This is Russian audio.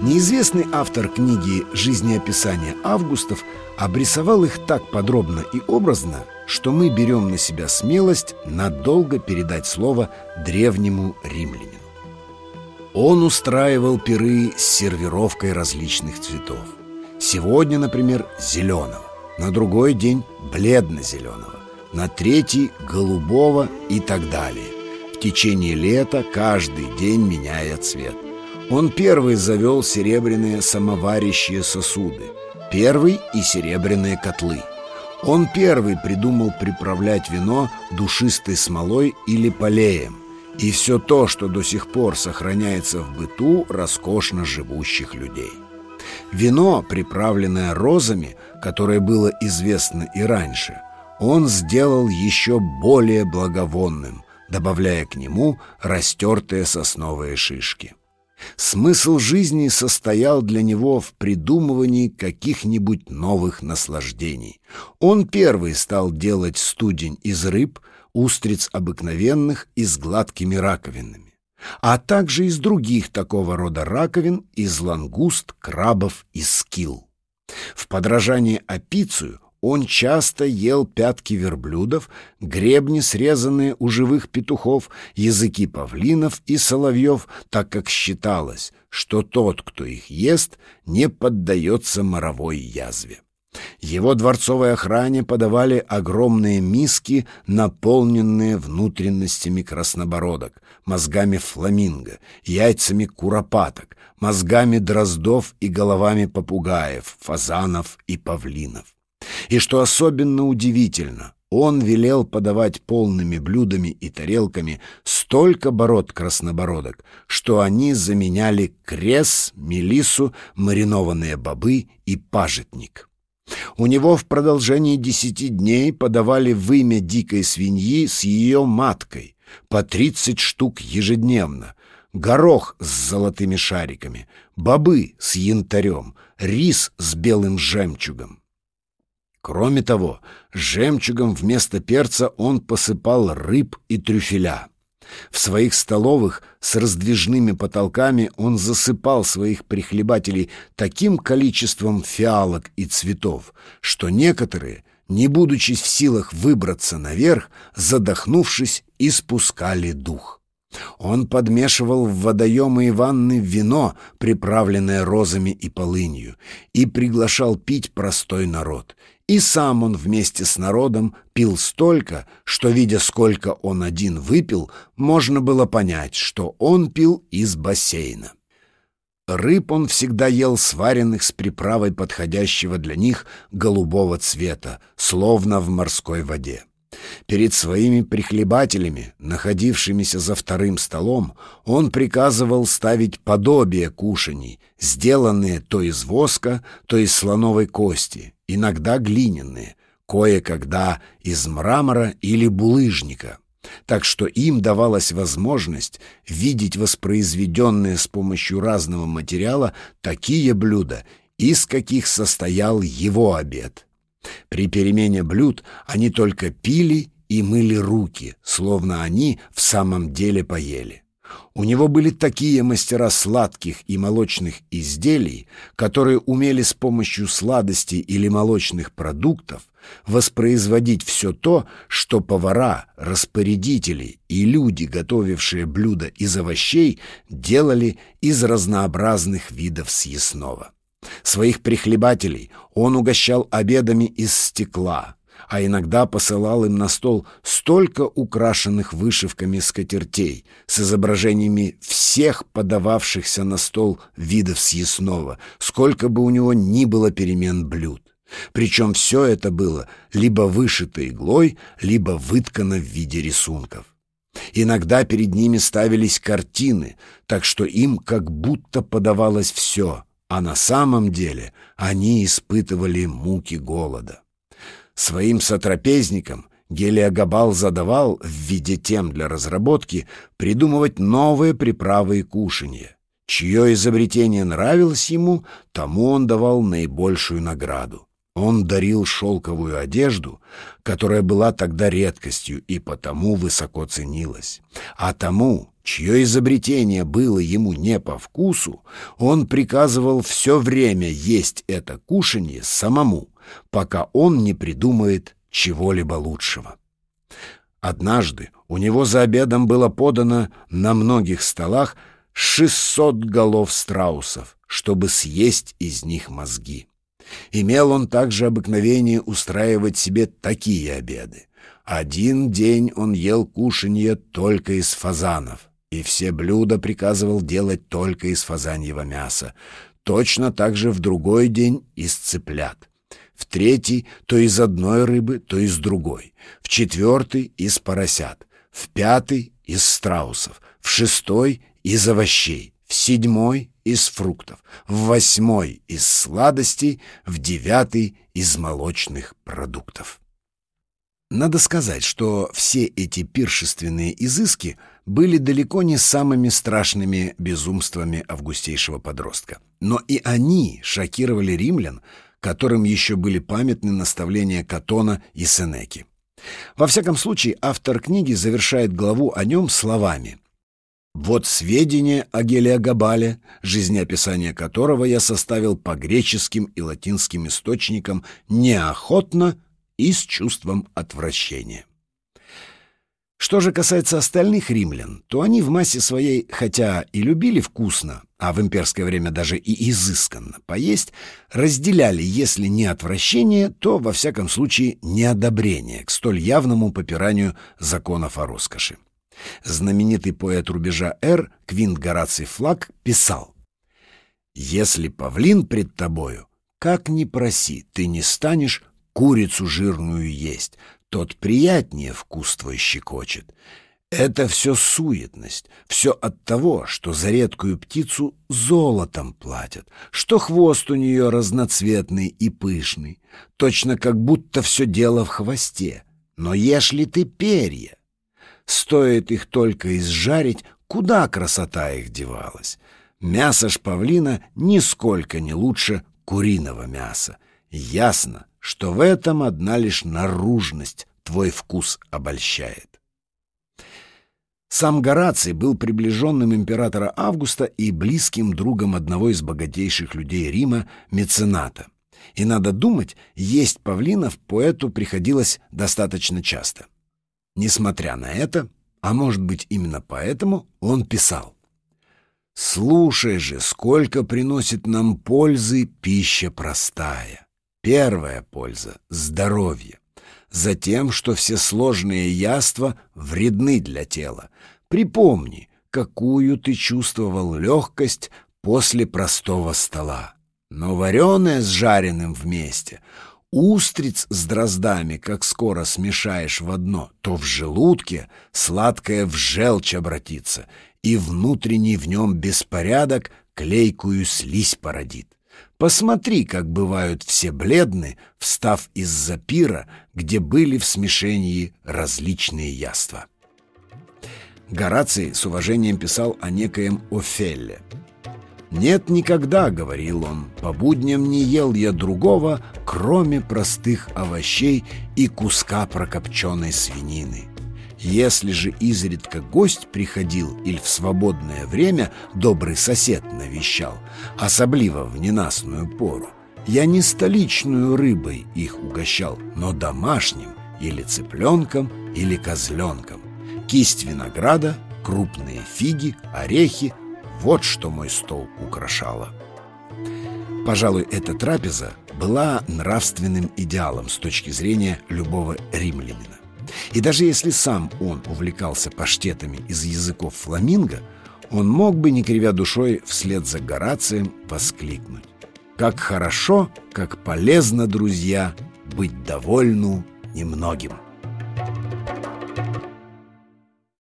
Неизвестный автор книги «Жизнеописание Августов» обрисовал их так подробно и образно, что мы берем на себя смелость надолго передать слово древнему римлянину. Он устраивал пиры с сервировкой различных цветов. Сегодня, например, зеленого, на другой день бледно-зеленого, на третий голубого и так далее. В течение лета каждый день меняя цвет. Он первый завел серебряные самоварящие сосуды, первый и серебряные котлы. Он первый придумал приправлять вино душистой смолой или полеем, и все то, что до сих пор сохраняется в быту роскошно живущих людей. Вино, приправленное розами, которое было известно и раньше, он сделал еще более благовонным, добавляя к нему растертые сосновые шишки. Смысл жизни состоял для него в придумывании каких-нибудь новых наслаждений. Он первый стал делать студень из рыб, устриц обыкновенных и с гладкими раковинами, а также из других такого рода раковин, из лангуст, крабов и скил. В подражание Апицию он часто ел пятки верблюдов, гребни, срезанные у живых петухов, языки павлинов и соловьев, так как считалось, что тот, кто их ест, не поддается моровой язве. Его дворцовой охране подавали огромные миски, наполненные внутренностями краснобородок, мозгами фламинго, яйцами куропаток, мозгами дроздов и головами попугаев, фазанов и павлинов. И что особенно удивительно, он велел подавать полными блюдами и тарелками столько бород-краснобородок, что они заменяли крес, мелису, маринованные бобы и пажитник. У него в продолжении десяти дней подавали вымя дикой свиньи с ее маткой, по тридцать штук ежедневно, горох с золотыми шариками, бобы с янтарем, рис с белым жемчугом. Кроме того, жемчугом вместо перца он посыпал рыб и трюфеля. В своих столовых с раздвижными потолками он засыпал своих прихлебателей таким количеством фиалок и цветов, что некоторые, не будучи в силах выбраться наверх, задохнувшись, испускали дух. Он подмешивал в водоемы и ванны вино, приправленное розами и полынью, и приглашал пить простой народ, и сам он вместе с народом пил столько, что, видя, сколько он один выпил, можно было понять, что он пил из бассейна. Рыб он всегда ел сваренных с приправой подходящего для них голубого цвета, словно в морской воде. Перед своими прихлебателями, находившимися за вторым столом, он приказывал ставить подобие кушаний, сделанные то из воска, то из слоновой кости, иногда глиняные, кое-когда из мрамора или булыжника, так что им давалась возможность видеть воспроизведенные с помощью разного материала такие блюда, из каких состоял его обед. При перемене блюд они только пили и мыли руки, словно они в самом деле поели. У него были такие мастера сладких и молочных изделий, которые умели с помощью сладостей или молочных продуктов воспроизводить все то, что повара, распорядители и люди, готовившие блюда из овощей, делали из разнообразных видов съестного. Своих прихлебателей он угощал обедами из стекла, а иногда посылал им на стол столько украшенных вышивками скатертей с изображениями всех подававшихся на стол видов съестного, сколько бы у него ни было перемен блюд. Причем все это было либо вышито иглой, либо выткано в виде рисунков. Иногда перед ними ставились картины, так что им как будто подавалось все, а на самом деле они испытывали муки голода. Своим сотрапезникам Гелиогабал задавал в виде тем для разработки придумывать новые приправы и кушанья. Чье изобретение нравилось ему, тому он давал наибольшую награду. Он дарил шелковую одежду, которая была тогда редкостью и потому высоко ценилась. А тому, чье изобретение было ему не по вкусу, он приказывал все время есть это кушанье самому, пока он не придумает чего-либо лучшего. Однажды у него за обедом было подано на многих столах 600 голов страусов, чтобы съесть из них мозги. Имел он также обыкновение устраивать себе такие обеды. Один день он ел кушанье только из фазанов, и все блюда приказывал делать только из фазаньего мяса. Точно так же в другой день из цыплят. В третий — то из одной рыбы, то из другой. В четвертый — из поросят. В пятый — из страусов. В шестой — из овощей. В седьмой — из фруктов. В восьмой — из сладостей. В девятый — из молочных продуктов. Надо сказать, что все эти пиршественные изыски были далеко не самыми страшными безумствами августейшего подростка. Но и они шокировали римлян, которым еще были памятны наставления Катона и Сенеки. Во всяком случае, автор книги завершает главу о нем словами «Вот сведения о Гелиогабале, жизнеописание которого я составил по греческим и латинским источникам неохотно, и с чувством отвращения. Что же касается остальных римлян, то они в массе своей, хотя и любили вкусно, а в имперское время даже и изысканно поесть, разделяли, если не отвращение, то, во всяком случае, неодобрение к столь явному попиранию законов о роскоши. Знаменитый поэт рубежа Р. Квинт Гораций Флаг писал «Если павлин пред тобою, как ни проси, ты не станешь курицу жирную есть, тот приятнее вкус твой щекочет. Это все суетность, все от того, что за редкую птицу золотом платят, что хвост у нее разноцветный и пышный, точно как будто все дело в хвосте. Но ешь ли ты перья? Стоит их только изжарить, куда красота их девалась? Мясо ж павлина нисколько не лучше куриного мяса. Ясно, что в этом одна лишь наружность твой вкус обольщает. Сам Гораций был приближенным императора Августа и близким другом одного из богатейших людей Рима, мецената. И, надо думать, есть павлинов поэту приходилось достаточно часто. Несмотря на это, а может быть именно поэтому, он писал «Слушай же, сколько приносит нам пользы пища простая. Первая польза — здоровье. Затем, что все сложные яства вредны для тела. Припомни, какую ты чувствовал легкость после простого стола. Но вареное с жареным вместе, устриц с дроздами, как скоро смешаешь в одно, то в желудке сладкое в желчь обратится, и внутренний в нем беспорядок клейкую слизь породит. Посмотри, как бывают все бледны, встав из-за пира, где были в смешении различные яства. Гораций с уважением писал о некоем Офелле. «Нет никогда, — говорил он, — по будням не ел я другого, кроме простых овощей и куска прокопченной свинины. Если же изредка гость приходил или в свободное время добрый сосед навещал, особливо в ненастную пору, я не столичную рыбой их угощал, но домашним или цыпленком, или козленком. Кисть винограда, крупные фиги, орехи — вот что мой стол украшало. Пожалуй, эта трапеза была нравственным идеалом с точки зрения любого римлянина. И даже если сам он увлекался паштетами из языков фламинго, он мог бы, не кривя душой, вслед за Горацием воскликнуть. «Как хорошо, как полезно, друзья, быть довольну немногим!»